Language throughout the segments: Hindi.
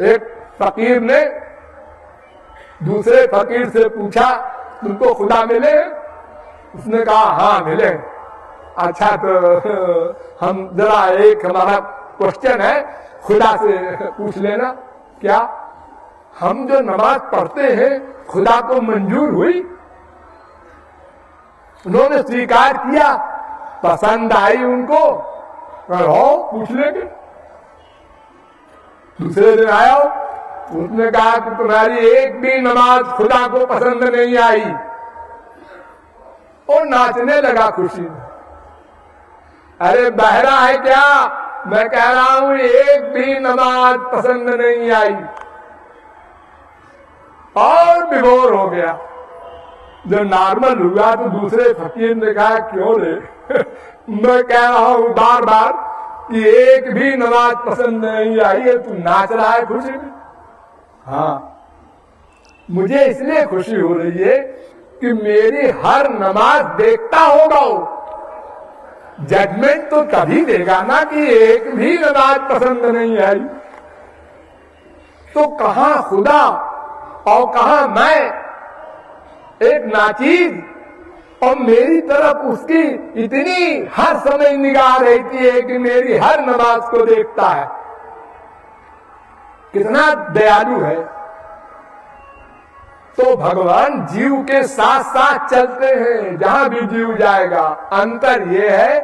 एक फकीर ने दूसरे फकीर से पूछा, तुमको खुदा मिले? उसने कहा हाँ मिले अच्छा तो हम जरा एक हमारा क्वेश्चन है, खुदा से पूछ लेना, क्या हम जो नमाज़ पढ़ते हैं, खुदा को मंजूर हुई? उन्होंने स्वीकार किया, पसंद आई उनको, हो, पूछ लेंगे। दूसरे दिन आया, उसने कहा कि तुम्हारी एक भी नमाज़ खुदा को पसंद नहीं आई। और नाचने लगा खुशी अरे, बहरा है क्या? मैं कह रहा हूँ, एक भी नमाज़ पसंद नहीं आई। और विभोर हो गया। जब नॉर्मल हुआ तो दूसरे फकीर ने कहा, क्यों रे? मैं कह रहा हूँ बार बार कि एक भी नमाज़ पसंद नहीं आई है, तू नाच रहा है खुशी। में हाँ। मुझे इसलिए खुशी हो रही है कि मेरी हर नमाज़ देखता होगा वो। जजमेंट तो कभी देगा ना कि एक भी नमाज़ पसंद नहीं आई। तो कहा खुदा और कहा मैं? एक नाचीज और मेरी तरफ़ उसकी इतनी हर समय निगाह रहती है कि मेरी हर नमाज़ को देखता है। कितना दयालु है। तो भगवान जीव के साथ साथ चलते हैं, जहाँ भी जीव जाएगा। अंतर यह है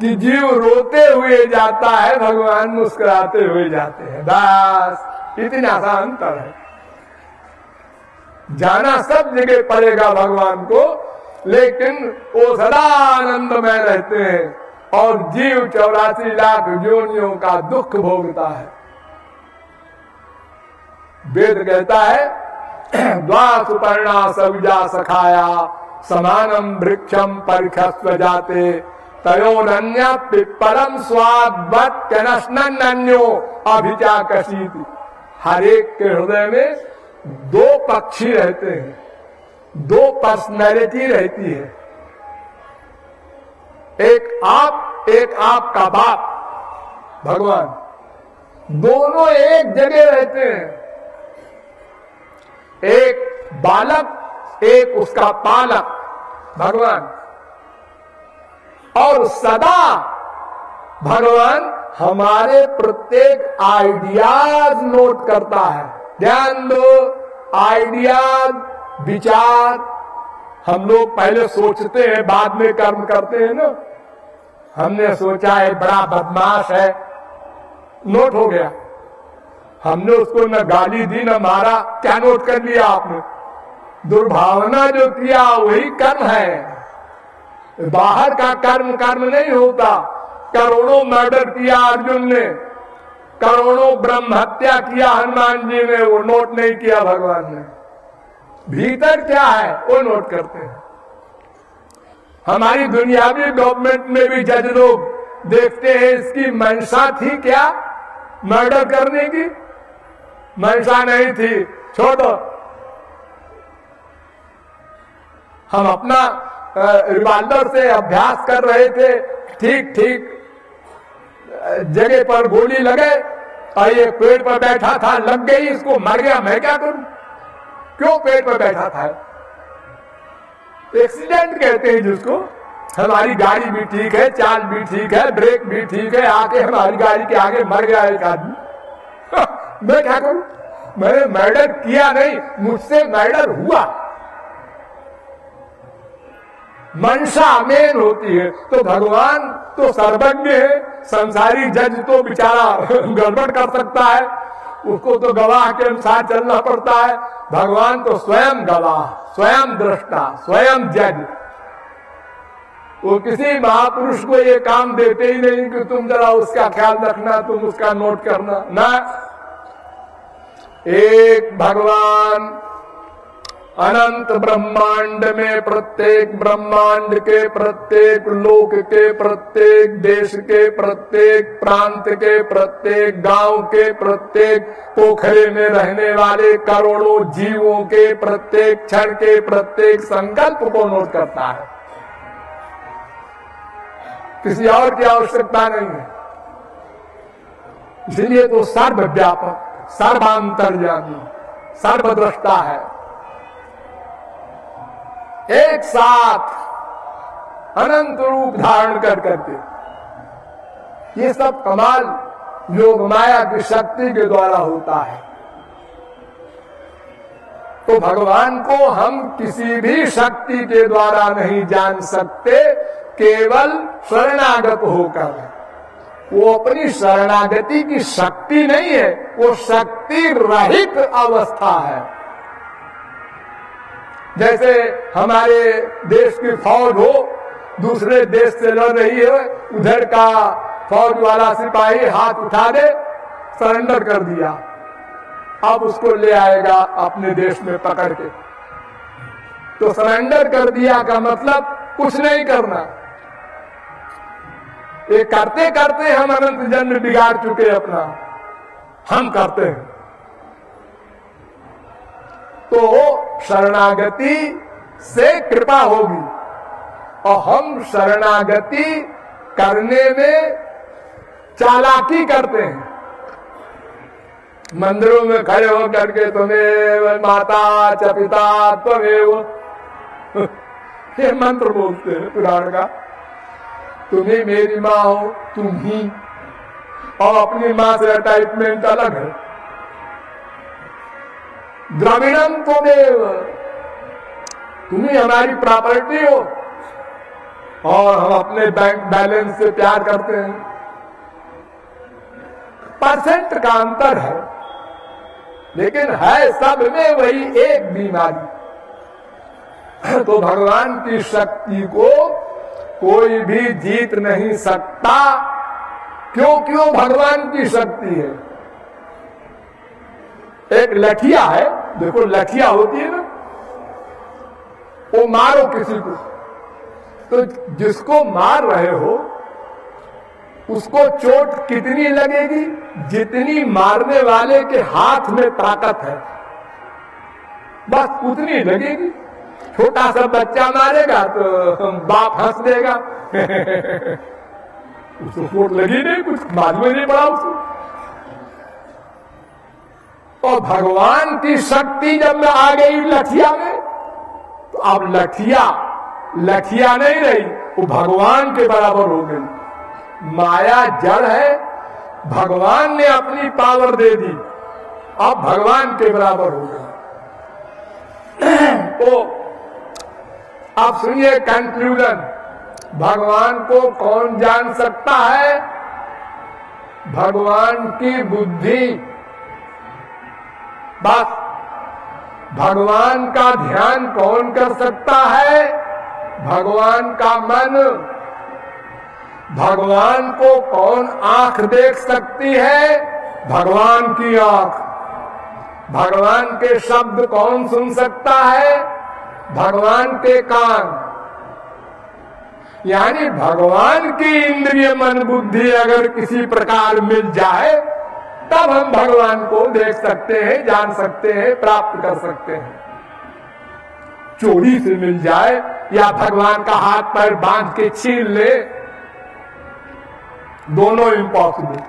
कि जीव रोते हुए जाता है, भगवान मुस्कुराते हुए जाते हैं। बस, इतना सा अंतर है। जाना सब जगह पड़ेगा भगवान को लेकिन वो सदा आनंद में रहते हैं और जीव चौरासी लाख जोनियों का दुख भोगता है। वेद कहता है, द्वासुपर्णा सविजा सखाया समानम वृक्षम परिखस्व जाते तयोन्य पिप्पलम स्वाद नन्यो अभिचा कशीत हर एक के हृदय में दो पक्षी रहते हैं। दो पर्सनैलिटी रहती है। एक आप, एक आपका बाप। भगवान, दोनों एक जगह रहते हैं। एक बालक, एक उसका पालक। भगवान, और सदा भगवान हमारे प्रत्येक आइडियाज़ नोट करता है। ध्यान दो आइडियाज़ विचार। हम लोग पहले सोचते हैं, बाद में कर्म करते हैं ना। हमने सोचा है, बड़ा बदमाश है। नोट हो गया। हमने उसको न गाली दी, न मारा। क्या नोट कर लिया आपने? दुर्भावना जो किया, वही कर्म है। बाहर का कर्म कर्म नहीं होता। करोड़ों मर्डर किया अर्जुन ने। करोड़ों ब्रह्म हत्या किया हनुमान जी ने, वो नोट नहीं किया भगवान ने। भीतर क्या है, वो नोट करते हैं। हमारी दुनियावी गवर्नमेंट में भी जज लोग देखते हैं, इसकी मंशा थी क्या? मर्डर करने की? मंशा नहीं थी। छोड़ो। हम अपना रिवाल्वर से अभ्यास कर रहे थे। ठीक ठीक। जगह पर गोली लगे और ये पेड़ पर बैठा था, लग गई, इसको मर गया। मैं क्या करूँ? क्यों पेड़ पर बैठा था? एक्सीडेंट कहते हैं जिसको। हमारी गाड़ी भी ठीक है, चाल भी ठीक है ब्रेक भी ठीक है, आके हमारी गाड़ी के आगे मर गया एक आदमी। मैं क्या करूँ? मैंने मर्डर किया नहीं, मुझसे मर्डर हुआ। मनसा मेन होती है तो भगवान तो सर्वज्ञ है, संसारी जज तो बेचारा गड़बड़ कर सकता है। उसको तो गवाह के अनुसार चलना पड़ता है। भगवान तो स्वयं गवाह, स्वयं दृष्टा, स्वयं जज वो किसी महापुरुष को ये काम देते ही नहीं कि तुम जरा उसका ख्याल रखना, तुम उसका नोट करना। ना। एक भगवान अनंत ब्रह्मांड में प्रत्येक ब्रह्मांड के प्रत्येक लोक के प्रत्येक देश के प्रत्येक प्रांत के प्रत्येक गाँव के प्रत्येक पोखरे में रहने वाले करोड़ों जीवों के प्रत्येक क्षण के प्रत्येक संकल्प को नोट करता है। किसी और की आवश्यकता नहीं है। इसलिए तो सर्वव्यापक, सर्वांतर्यामी, सर्वद्रष्टा है। एक साथ अनंत रूप धारण कर करके। ये सब कमाल योग माया की शक्ति के द्वारा होता है। तो भगवान को हम किसी भी शक्ति के द्वारा नहीं जान सकते, केवल शरणागत होकर। वो अपनी शरणागति की शक्ति नहीं है, वो शक्ति रहित अवस्था है। जैसे हमारे देश की फौज हो, दूसरे देश से लड़ रही है, उधर का फौज वाला सिपाही हाथ उठा दे, सरेंडर कर दिया। अब उसको ले आएगा अपने देश में पकड़ के। तो सरेंडर कर दिया का मतलब कुछ नहीं करना। ये करते करते हम अनंत जन्म बिगाड़ चुके अपना। हम करते हैं। तो शरणागति से कृपा होगी। और हम शरणागति करने में चालाकी करते हैं। मंदिरों में खड़े होकर के तुम्हें माता च पिता त्वमेव। ये मंत्र बोलते हैं पुराण का। तुम्हें मेरी माँ हो, तुम ही। और अपनी माँ से अटैचमेंट अलग है। द्रविणम त्वमेव। तुम्हें हमारी प्रॉपर्टी हो। और हम अपने बैंक बैलेंस से प्यार करते हैं। परसेंट का अंतर है। लेकिन है सब में वही एक बीमारी। तो भगवान की शक्ति को कोई भी जीत नहीं सकता। क्यों क्यों भगवान की शक्ति है? एक लठिया है। देखो लठिया होती है ना, वो मारो किसी को। तो जिसको मार रहे हो, उसको चोट कितनी लगेगी? जितनी मारने वाले के हाथ में ताकत है। बस उतनी लगेगी। छोटा सा बच्चा मारेगा तो बाप हंस देगा। उसको चोट लगी नहीं, कुछ मालूम नहीं पड़ा उसको। और भगवान की शक्ति जब मैं आ गई लठिया में तो अब लठिया लठिया नहीं रही, वो भगवान के बराबर हो गई। माया जड़ है, भगवान ने अपनी पावर दे दी, अब भगवान के बराबर हो गए तो आप सुनिए कंक्लूजन भगवान को कौन जान सकता है? भगवान की बुद्धि बस भगवान का ध्यान कौन कर सकता है? भगवान का मन। भगवान को कौन आँख देख सकती है? भगवान की आँख। भगवान के शब्द कौन सुन सकता है? भगवान के कान। यानी भगवान की इंद्रिय मन बुद्धि अगर किसी प्रकार मिल जाए तब हम भगवान को देख सकते हैं, जान सकते हैं, प्राप्त कर सकते हैं। चोरी से मिल जाए या भगवान का हाथ पैर बाँध के छीन ले, दोनों इम्पॉसिबल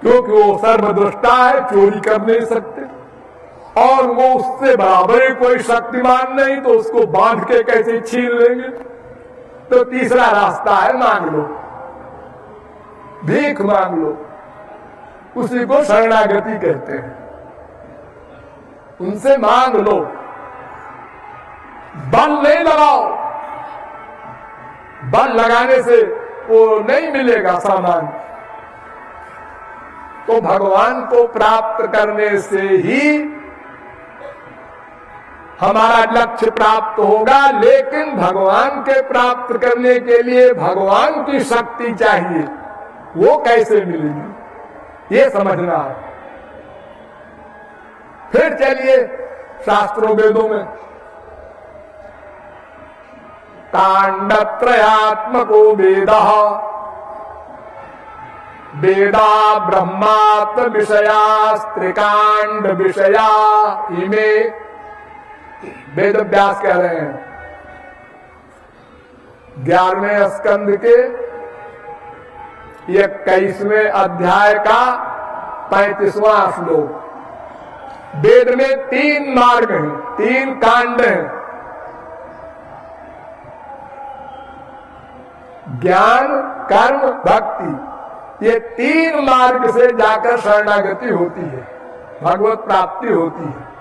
क्योंकि वो सर्वदृष्टा है, चोरी कर नहीं सकते। और वो उससे बराबर कोई शक्तिमान नहीं तो उसको बाँध के कैसे छीन लेंगे? तो तीसरा रास्ता है, मांग लो। भीख मांग लो। उसी को शरणागति कहते हैं। उनसे मांग लो। बल नहीं लगाओ। बल लगाने से वो नहीं मिलेगा सामान। तो भगवान को प्राप्त करने से ही हमारा लक्ष्य प्राप्त होगा, लेकिन भगवान के प्राप्त करने के लिए भगवान की शक्ति चाहिए। वो कैसे मिलेगी? ये समझना है। फिर चलिए शास्त्रों वेदों में। कांडत्रयात्मको वेद। वेदा ब्रह्मात्म विषया त्रिकांड विषया इमे वेद व्यास कह रहे हैं। ग्यारहवें स्कंद के इक्कीसवें अध्याय का पैंतीसवां श्लोक। वेद में तीन मार्ग हैं, तीन कांड हैं। ज्ञान, कर्म, भक्ति, ये तीन मार्ग से जाकर शरणागति होती है, भगवत प्राप्ति होती है।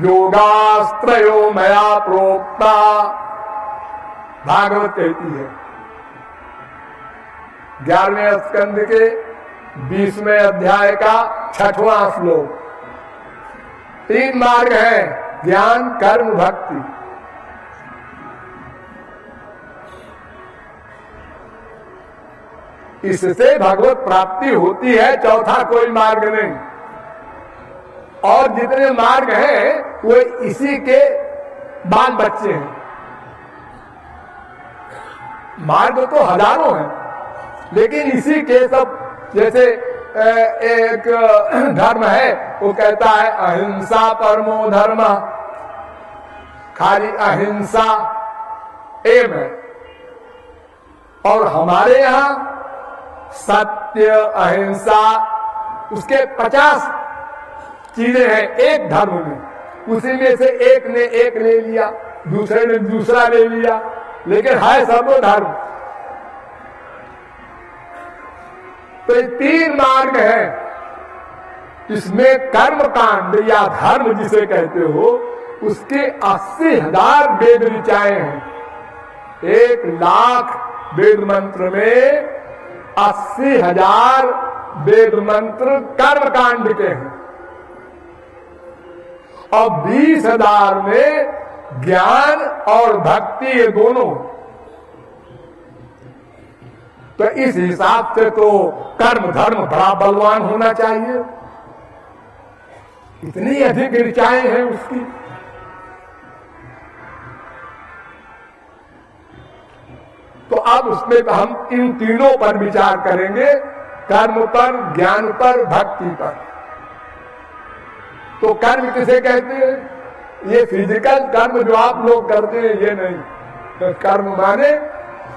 योगास्त्रो मया प्रोक्ता, भागवत कहती है। ग्यारहवें स्कंद के बीसवें अध्याय का छठवां श्लोक। तीन मार्ग है, ज्ञान, कर्म, भक्ति। इससे भगवत प्राप्ति होती है, चौथा कोई मार्ग नहीं। और जितने मार्ग हैं, वो इसी के बाल बच्चे हैं। मार्ग तो हज़ारों हैं। लेकिन इसी के सब, जैसे एक, धर्म है, वो कहता है, अहिंसा परमो धर्म। खाली अहिंसा एम है। और हमारे यहाँ सत्य, अहिंसा, उसके पचास चीज़ें हैं, एक धर्म में। उसी में से एक ने एक ले लिया, दूसरे ने दूसरा ले लिया, लेकिन है सब तो ये तीन मार्ग है इसमें कर्म कांड या धर्म जिसे कहते हो, उसके अस्सी हज़ार वेद ऋचाए हैं। एक लाख वेद मंत्र में अस्सी हज़ार वेद मंत्र कर्म कांड के हैं। और बीस हज़ार में ज्ञान और भक्ति ये दोनों तो इस हिसाब से तो कर्म धर्म बड़ा बलवान होना चाहिए। इतनी अधिक ऋचाएँ हैं उसकी। तो अब उसमें हम इन तीनों पर विचार करेंगे, कर्म पर, ज्ञान पर, भक्ति पर। तो कर्म किसे कहते हैं? ये फ़िज़िकल कर्म जो आप लोग करते हैं, ये नहीं। तो कर्म माने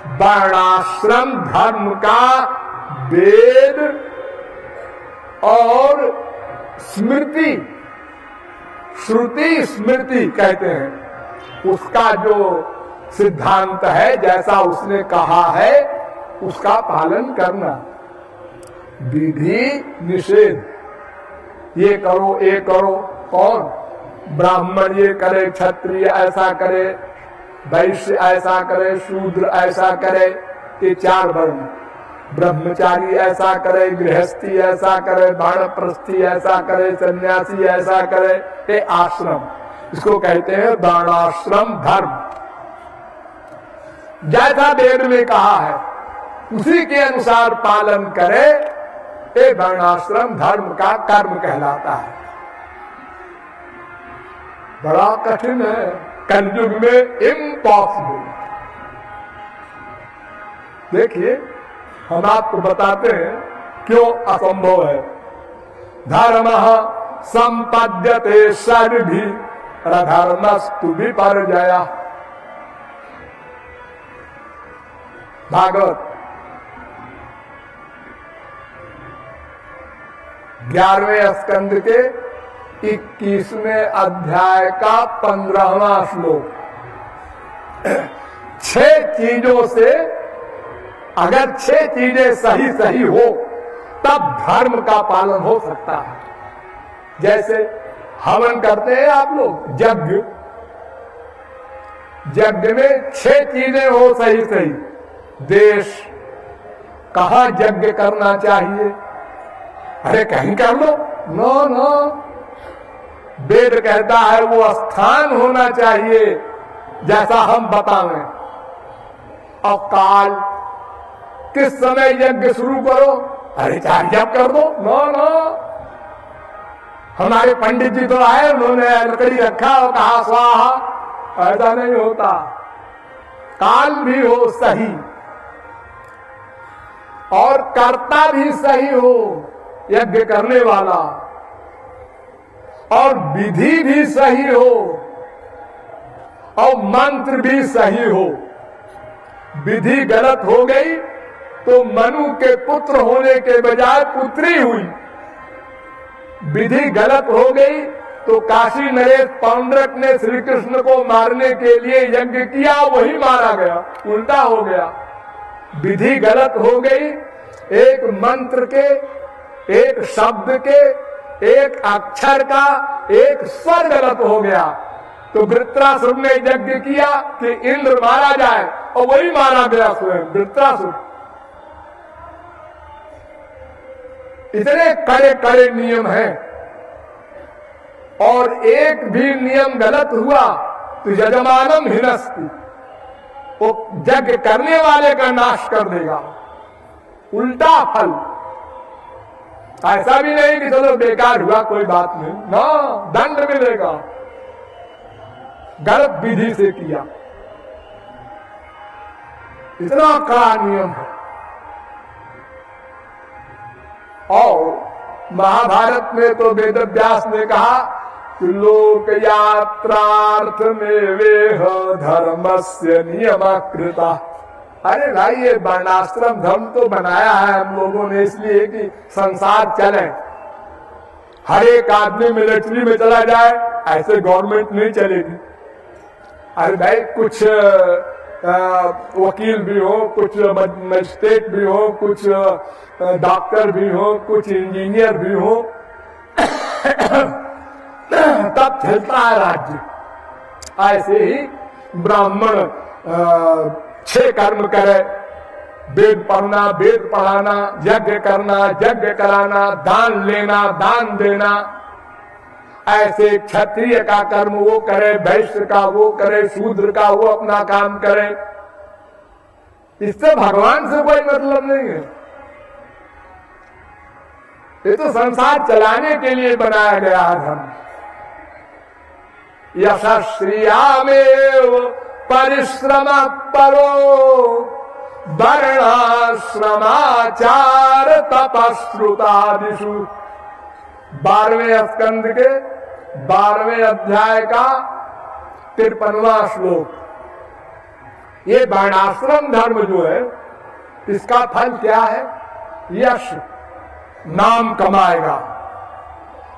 वर्णाश्रम धर्म का वेद और स्मृति, श्रुति स्मृति कहते हैं। उसका जो सिद्धांत है, जैसा उसने कहा है, उसका पालन करना। विधि निषेध। ये करो ये करो कौन ब्राह्मण ये करे, क्षत्रिय ऐसा करे वैश्य ऐसा करे, शूद्र ऐसा करे ये चार वर्ण ब्रह्मचारी ऐसा करे, गृहस्थी ऐसा करे, बाणप्रस्थी ऐसा करे, सन्यासी ऐसा करे, ये आश्रम। इसको कहते हैं बाणाश्रम धर्म। जैसा वेद में कहा है, उसी के अनुसार पालन करे, ये वर्णाश्रम धर्म का कर्म कहलाता है। बड़ा कठिन है। कलयुग में इम्पॉसिबल देखिए, हम आपको बताते हैं क्यों असंभव है। धर्म संपद्यते भी पर जया भागवत। ग्यारहवें स्कंद के इक्कीसवें अध्याय का पंद्रहवा श्लोक। छह चीज़ों से, अगर छह चीज़ें सही सही हो, तब धर्म का पालन हो सकता है। जैसे हवन करते हैं आप लोग, यज्ञ। यज्ञ में छह चीज़ें हो सही सही। देश, कहा यज्ञ करना चाहिए? अरे कहीं कर लो। No no. वेद कहता है वो स्थान होना चाहिए, जैसा हम बतावें। और काल, किस समय यज्ञ शुरू करो? अरे चार जब कर दो। No no. हमारे पंडित जी तो आए, उन्होंने लकड़ी रखा और कहा, स्वाहा ऐसा नहीं होता। काल भी हो सही, और कर्ता भी सही हो यज्ञ करने वाला। और विधि भी सही हो, और मंत्र भी सही हो। विधि गलत हो गई तो मनु के पुत्र होने के बजाय पुत्री हुई। विधि गलत हो गई तो काशी नरेश पौंड्रक ने श्री कृष्ण को मारने के लिए यज्ञ किया, वही मारा गया, उल्टा हो गया। विधि गलत हो गई, एक मंत्र के, एक शब्द के एक अक्षर का एक स्वर गलत हो गया। तो वृत्रासुर ने यज्ञ किया कि इंद्र मारा जाए, और वही मारा गया स्वयं, वृत्रासुर। इतने कड़े कड़े नियम हैं। और एक भी नियम गलत हुआ तो यजमानम हिनस्ती। वो यज्ञ करने वाले का नाश कर देगा। उल्टा फल। ऐसा भी नहीं कि चलो बेकार हुआ, कोई बात नहीं। ना, दंड मिलेगा। गलत विधि से किया। इतना कड़ा नियम है। और महाभारत में तो वेद व्यास ने कहा कि लोक यात्रार्थ में वेह धर्म से नियमाकृता। अरे भाई, ये वर्णाश्रम धर्म तो बनाया है हम लोगों ने, इसलिए कि संसार चले। हर एक आदमी मिलिट्री में चला जाए, ऐसे गवर्नमेंट नहीं चलेगी। अरे भाई, कुछ वकील भी हो, कुछ मजिस्ट्रेट भी हो, कुछ डॉक्टर भी हो, कुछ इंजीनियर भी हो, तब चलता है राज्य। ऐसे ही ब्राह्मण छह कर्म करे। वेद पढ़ना, वेद पढ़ाना, यज्ञ करना, यज्ञ कराना, दान लेना, दान देना। ऐसे क्षत्रिय का कर्म वो करे, वैश्य का वो करे, शूद्र का वो अपना काम करे। इससे भगवान से कोई मतलब नहीं है। ये तो संसार चलाने के लिए बनाया गया धर्म यशस्त्रियामेव परिश्रम परो वर्णाश्रमाचार तपश्रुतादिशु बारहवें स्कंद के बारहवें अध्याय का तिरपनवा श्लोक। ये वर्णाश्रम धर्म जो है, इसका फल क्या है? यश। नाम कमाएगा।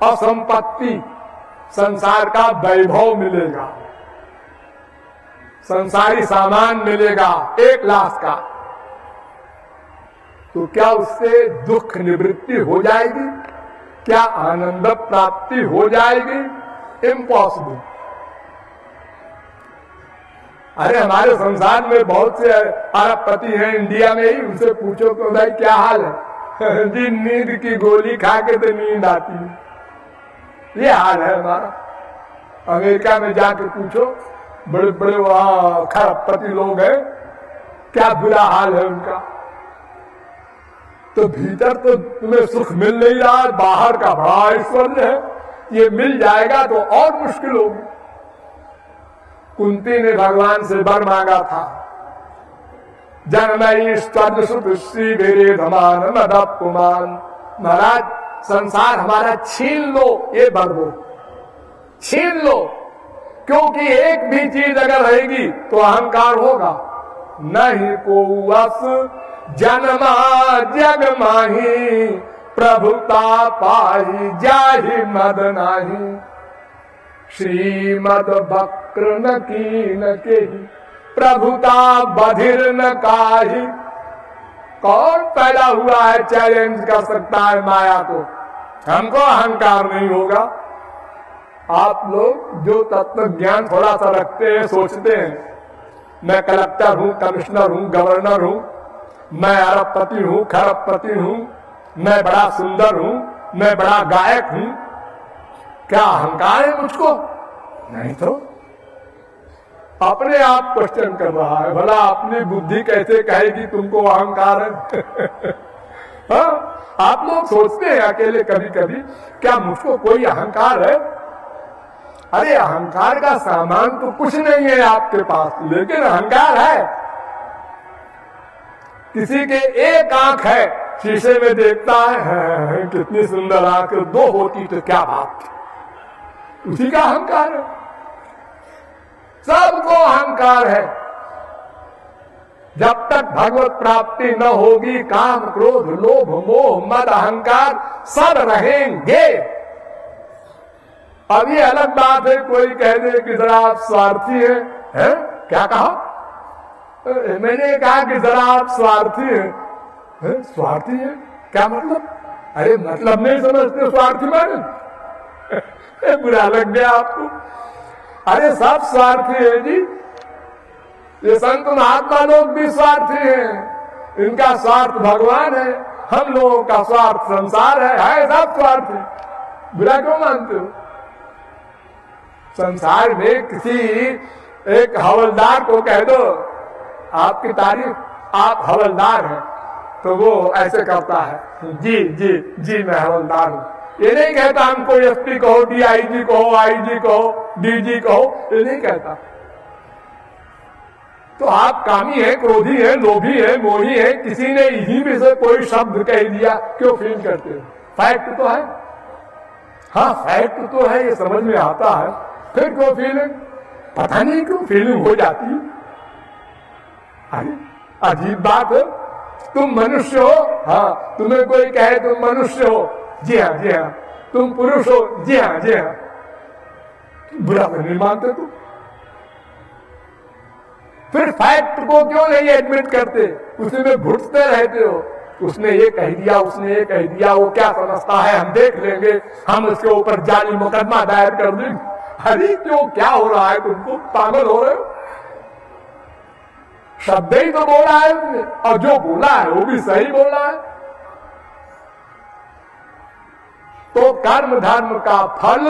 और संपत्ति संसार का वैभव मिलेगा। संसारी सामान मिलेगा, एक लाख का। तो क्या उससे दुख निवृत्ति हो जाएगी? क्या आनंद प्राप्ति हो जाएगी? इम्पॉसिबल अरे, हमारे संसार में बहुत से अरबपति हैं इंडिया में ही, उनसे पूछो तो भाई क्या हाल है? जी, नींद की गोली खा के तो नींद आती है। ये हाल है हमारा। अमेरिका में जाके पूछो बड़े बड़े वहाँ खरबपति लोग हैं। क्या बुरा हाल है उनका? तो भीतर तो तुम्हें सुख मिल नहीं रहा, बाहर का बड़ा ऐश्वर्य है। ये मिल जाएगा तो और मुश्किल होगी। कुंती ने भगवान से बर मांगा था। जनमयी श्री मेरे धमान मदप कुमान महाराज, संसार हमारा छीन लो, ये दो छीन लो। क्योंकि एक भी चीज़ अगर रहेगी तो अहंकार होगा। नहीं को वस जन्मा जग माही प्रभुता पाई जाहि मद नाही। श्रीमद बक्र न की न के प्रभुता बधिर न काही। कौन पैदा हुआ है? चैलेंज कर सकता है माया को। हमको अहंकार नहीं होगा। आप लोग जो तत्व ज्ञान थोड़ा सा रखते हैं, सोचते हैं। मैं कलेक्टर हूँ, कमिश्नर हूँ, गवर्नर हूँ। मैं अरबपति हूँ, खरबपति हूँ। मैं बड़ा सुंदर हूँ, मैं बड़ा गायक हूँ। क्या अहंकार है मुझको? नहीं तो। अपने आप क्वेश्चन कर रहा है, भला अपनी बुद्धि कैसे कहेगी तुमको अहंकार है? हाँ? आप लोग सोचते हैं अकेले कभी कभी क्या मुझको कोई अहंकार है? अरे अहंकार का सामान तो कुछ नहीं है आपके पास लेकिन अहंकार है। किसी के एक आँख है शीशे में देखता है, कितनी सुंदर आँख दो होती तो क्या बात। उसी का अहंकार है। सबको अहंकार है। जब तक भगवत प्राप्ति न होगी काम क्रोध लोभ मोह मद अहंकार सब रहेंगे। अब ये अलग बात है, कोई कह दे कि जरा आप स्वार्थी हैं, है? क्या कहा? मैंने कहा कि जरा आप स्वार्थी हैं। है? स्वार्थी है? क्या मतलब? अरे मतलब नहीं समझते स्वार्थी माने। बुरा लग गया आपको। अरे, सब स्वार्थी है जी। ये संत महात्मा लोग भी स्वार्थी हैं। इनका स्वार्थ भगवान है। हम लोगों का स्वार्थ संसार है। है, सब स्वार्थी। बुरा क्यों मानते हो? संसार में किसी एक हवलदार को कह दो, आपकी तारीफ़, आप हवलदार हैं। तो वो ऐसे करता है, जी जी जी, मैं हवलदार हूँ। ये नहीं कहता हमको एस पी कहो डी आई जी कहो आई जी कहो डी जी कहो ये नहीं कहता। तो आप कामी है, क्रोधी है, लोभी है, मोही है, किसी ने इन्हीं में से कोई शब्द कह दिया, क्यों फील करते हो? फैक्ट तो है। हाँ फैक्ट तो है, ये समझ में आता है। फिर क्यों फीलिंग पता नहीं क्यों फीलिंग हो जाती। अरे, अजीब बात है। तुम मनुष्य हो। हाँ तुम्हें कोई कहे तुम मनुष्य हो। जी हाँ जी हाँ। तुम पुरुष हो। जी हाँ जी हाँ। बुरा नहीं मानते तुम। फिर फैक्ट को क्यों नहीं एडमिट करते? उसी में घुटते रहते हो। उसने ये कह दिया, उसने ये कह दिया, वो क्या समझता है? हम देख लेंगे। हम उसके ऊपर जाली मुकदमा दायर कर देंगे। अरे क्यों, क्या हो रहा है? तुमको पागल हो रहे हो? शब्द ही तो बोला है उसने और जो बोला है, वो भी सही बोला है। तो कर्म धर्म का फल,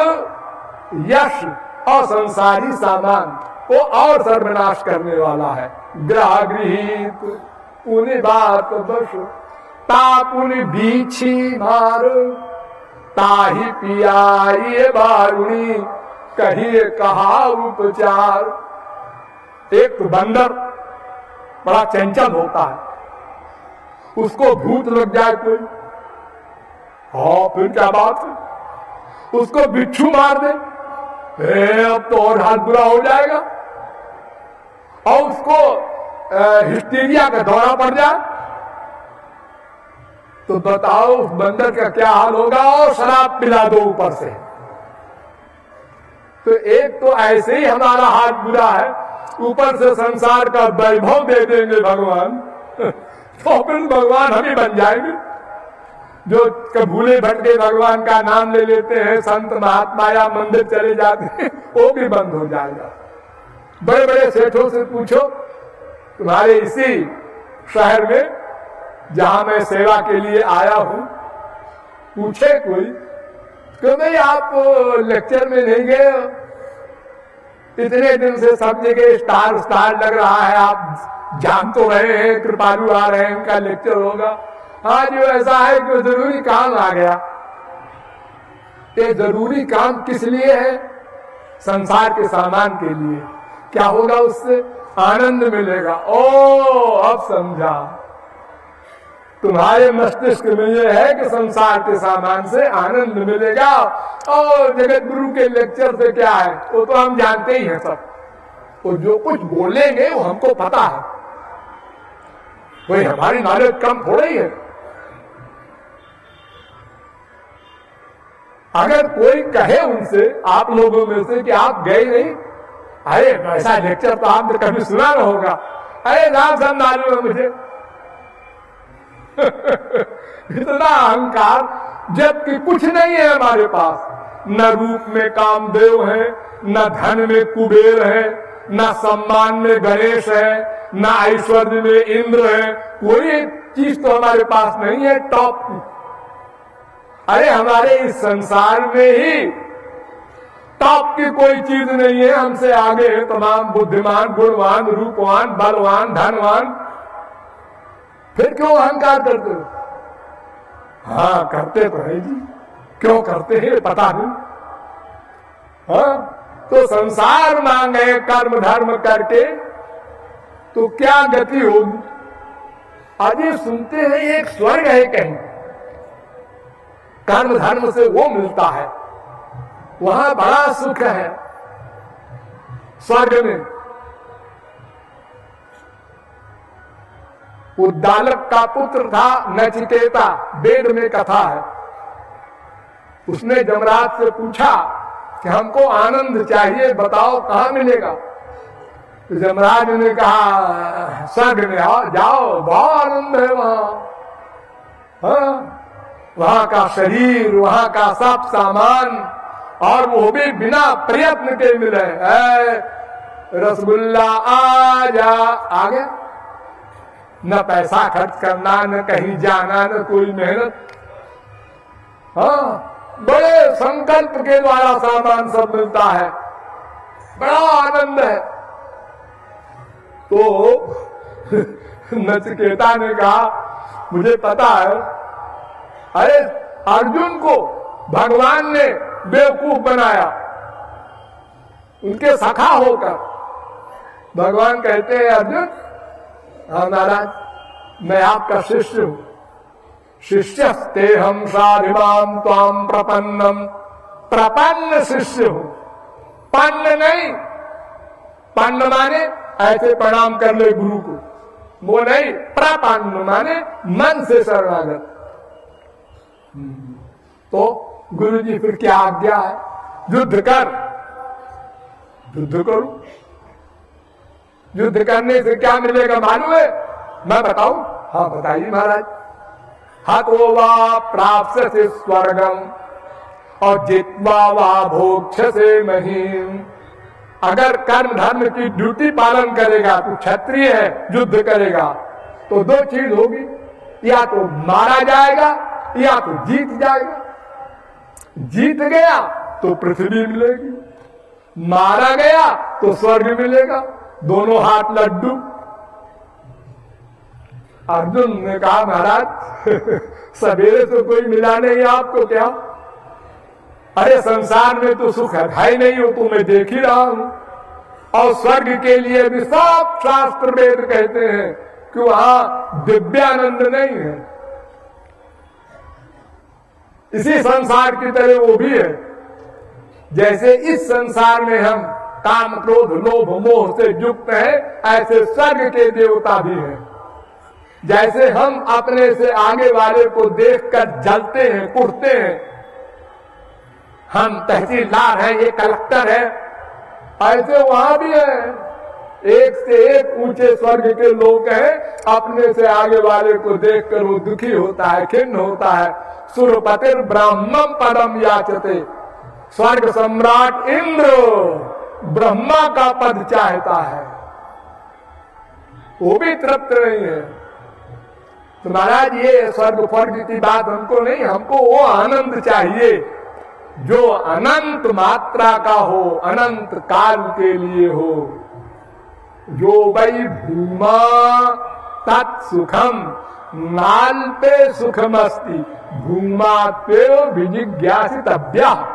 यश और संसारी सामान, वो और सर्वनाश करने वाला है। ग्रह गृहित उन्हें बात बस। तापुन बीछी मार। ताही पियाई बारुणी कहिए कहा उपचार। एक तो बंदर बड़ा चंचल होता है। उसको भूत लग जाए कोई। हाँ फिर क्या बात है? उसको बिच्छू मार दे। ए, अब तो और हाथ बुरा हो जाएगा। और उसको हिस्टीरिया का दौरा पड़ जाए। तो बताओ उस बंदर का क्या हाल होगा? और शराब पिला दो ऊपर से। तो एक तो ऐसे ही हमारा हाथ बुरा है। ऊपर से संसार का वैभव दे देंगे भगवान। तो फिर भगवान हम बन जाएँगे। जो भूले भटके भगवान का नाम ले लेते हैं, संत महात्मा या मंदिर चले जाते हैं, वो भी बंद हो जाएगा। बड़े बड़े सेठों से पूछो, तुम्हारे इसी शहर में, जहाँ मैं सेवा के लिए आया हूँ, पूछे कोई? क्यों नहीं आप लेक्चर में नहीं गए? इतने दिन से सब जगह स्टार स्टार लग रहा है, आप जान तो रहे हैं, कृपालु आ रहे हैं, उनका लेक्चर होगा। आज जो ऐसा है कि ज़रूरी काम आ गया। ये ज़रूरी काम किस लिए है? संसार के सामान के लिए। क्या होगा उससे? आनंद मिलेगा। ओ, अब समझा। तुम्हारे मस्तिष्क में यह है कि संसार के सामान से आनंद मिलेगा। और जगत गुरु के लेक्चर से क्या है? वो तो हम जानते ही हैं सब। वो जो कुछ बोलेंगे, वो हमको पता है। वही हमारी नॉलेज कम ही है। अगर कोई कहे उनसे, आप लोगों में से कि आप गए नहीं, अरे, ऐसा लेक्चर तो आपने कभी सुना ना होगा। अरे नाम सब मालूम मुझे। इतना अहंकार जबकि कुछ नहीं है हमारे पास। न रूप में कामदेव है, न धन में कुबेर है, न सम्मान में गणेश है, न ऐश्वर्य में इंद्र है। कोई चीज़ तो हमारे पास नहीं है, टॉप की। अरे हमारे इस संसार में ही टॉप की कोई चीज़ नहीं है। हमसे आगे है तमाम बुद्धिमान, गुणवान, रूपवान, बलवान, धनवान। फिर क्यों अहंकार करते हो? हाँ करते तो है जी। क्यों करते हैं, पता नहीं। हाँ तो संसार मांगे, कर्म, धर्म करके तो क्या गति होगी? अभी सुनते हैं एक स्वर्ग है कहीं। कर्म, धर्म से वो मिलता है। वहाँ बड़ा सुख है। स्वर्ग में उद्दालक का पुत्र था, नचिकेता, वेद में कथा है। उसने जमराज से पूछा कि हमको आनंद चाहिए, बताओ कहा मिलेगा? तो जमराज ने कहा, स्वर्ग में आओ, जाओ, बहुत आनंद है वहाँ। हाँ? वहाँ का शरीर, वहाँ का सब सामान, और वो भी बिना प्रयत्न के मिले रसगुल्ला आ जा, आ गया? न पैसा खर्च करना, न कहीं जाना, न कोई मेहनत। हाँ बड़े संकल्प के द्वारा सामान सब मिलता है। बड़ा आनंद है। तो नचकेता ने कहा, मुझे पता है। अरे, अर्जुन को भगवान ने बेवकूफ़ बनाया। उनके सखा होकर। भगवान कहते हैं, अर्जुन महाराज मैं आपका शिष्य हूँ। शिष्यस्ते हम साधिमाम ताम प्रपन्नम प्रपन्न शिष्य हूँ। पन्न नहीं। पन्न माने ऐसे प्रणाम कर ले गुरु को। वो नहीं, प्रपन्न माने मन से शरणागत। तो गुरु जी फिर क्या आज्ञा है? युद्ध कर। युद्ध करो? युद्ध करने से क्या मिलेगा मालूम है? मैं बताऊँ? हाँ बताइए महाराज। हतो वा प्राप्त से स्वर्गम, और जितवा वा भोक्ष से महीम। अगर कर्म धर्म की ड्यूटी पालन करेगा तो क्षत्रिय है, युद्ध करेगा तो दो चीज़ होगी। या तो मारा जाएगा, या तो जीत जाएगा। जीत गया तो पृथ्वी मिलेगी। मारा गया तो स्वर्ग मिलेगा। दोनों हाथ लड्डू। अर्जुन ने कहा, महाराज, सवेरे से कोई मिला नहीं आपको क्या? अरे, संसार में तो सुख है, भाई नहीं हो तो मैं देख ही रहा हूँ। और स्वर्ग के लिए भी सब शास्त्र वेद कहते हैं कि वहाँ दिव्यानंद नहीं है। इसी संसार की तरह वो भी है। जैसे इस संसार में हम काम क्रोध, लोभ, मोह से युक्त है, ऐसे स्वर्ग के देवता भी हैं। जैसे हम अपने से आगे वाले को देखकर जलते हैं कुटते हैं। हम तहसीलदार हैं, ये कलेक्टर है, ऐसे वहाँ भी है। एक से एक ऊँचे स्वर्ग के लोग हैं, अपने से आगे वाले को देखकर वो दुखी होता है, खिन्न होता है। सुरपतिर ब्राह्मण परम याचते। स्वर्ग सम्राट इंद्र। ब्रह्मा का पद चाहता है। वो भी तृप्त नहीं है। तो महाराज, ये स्वर्ग फर्ग की बात हमको नहीं, हमको वो आनंद चाहिए, जो अनंत मात्रा का हो, अनंत काल के लिए हो। जो वही भूमा तत्सुखम नाल पे सुखमस्ती, भूमा पे विजिज्ञासित अभ्या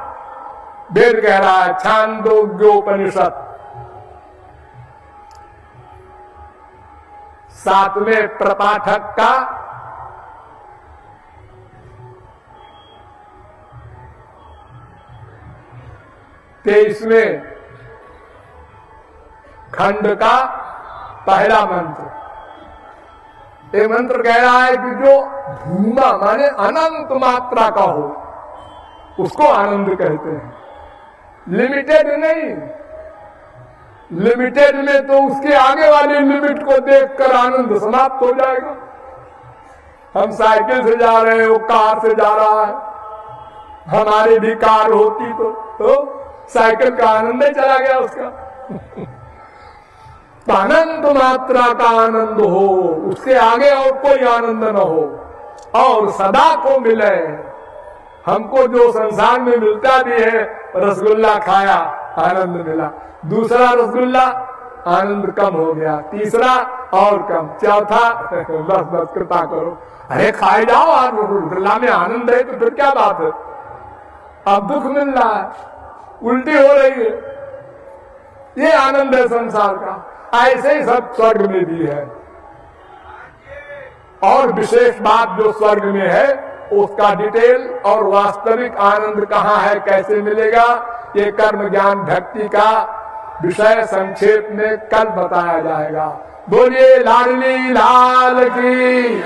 वेद कह रहा है छांदोग्योपनिषद। सातवें प्रपाठक का तेईसवें खंड का पहला मंत्र। ये मंत्र कह रहा है कि जो भूमा माने अनंत मात्रा का हो, उसको आनंद कहते हैं। लिमिटेड नहीं। लिमिटेड में तो उसके आगे वाली लिमिट को देखकर आनंद समाप्त हो जाएगा। हम साइकिल से जा रहे हैं वो कार से जा रहा है। हमारी भी कार होती तो, तो साइकिल का आनंद ही चला गया उसका। अनंत मात्रा का आनंद हो उसके आगे और कोई आनंद न हो और सदा को मिले। हमको जो संसार में मिलता भी है, रसगुल्ला खाया, आनंद मिला। दूसरा रसगुल्ला, आनंद कम हो गया। तीसरा, और कम। चौथा, बस बस, कृपा करो। अरे, खाए जाओ और रसगुल्ला में आनंद है तो फिर क्या बात है? अब दुख मिल रहा है। उल्टी हो रही है। ये आनंद है संसार का। ऐसे ही सब स्वर्ग में भी है। और विशेष बात जो स्वर्ग में है उसका डिटेल और वास्तविक आनंद कहाँ है, कैसे मिलेगा, ये कर्म ज्ञान भक्ति का विषय संक्षेप में कल बताया जाएगा। बोलिए, लाडली लाल की।